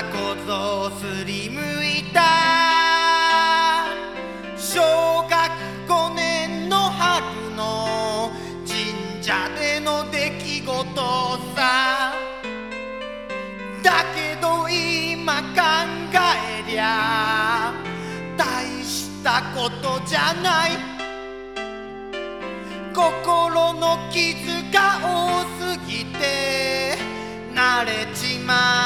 ざこぞすりむいた。小学5年の春の神社での出来事さ。だけど今考えりゃ大したことじゃない。心の傷が多すぎて慣れちまっ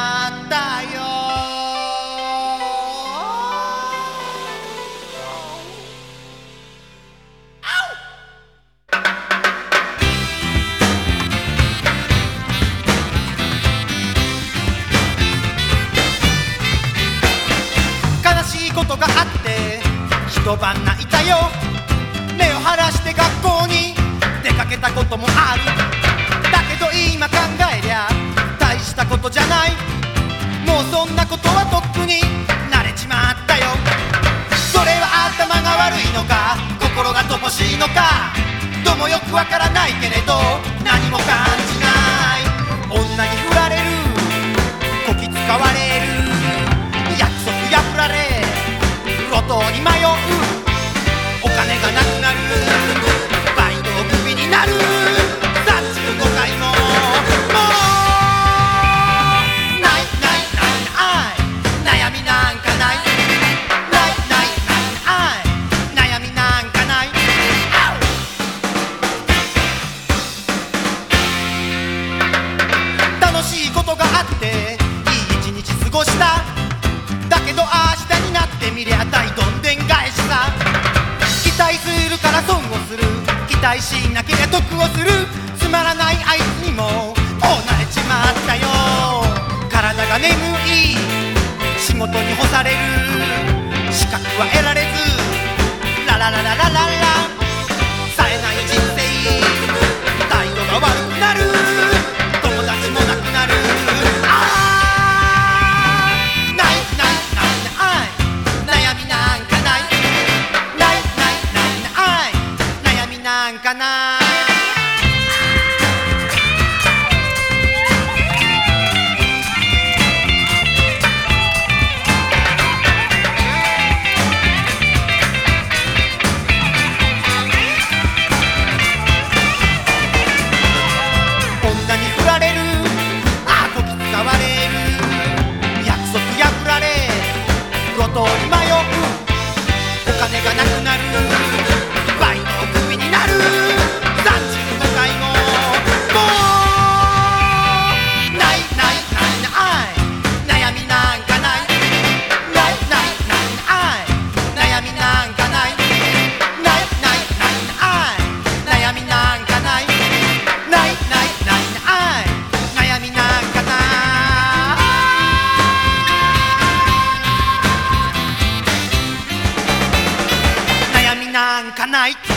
ことがあって一晩泣いたよ。目を晴らして学校に出かけたこともある。だけど今考えりゃ大したことじゃない。もうそんなことはとっくに慣れちまったよ。それは頭が悪いのか心が乏しいのか。どうもよくわからないけれどに迷う。お金がなくなる。配信なけりゃ得をする。つまらないあいつにももう慣れちまったよ。体が眠い。仕事に干される。資格は得られず。ラララララララ。night.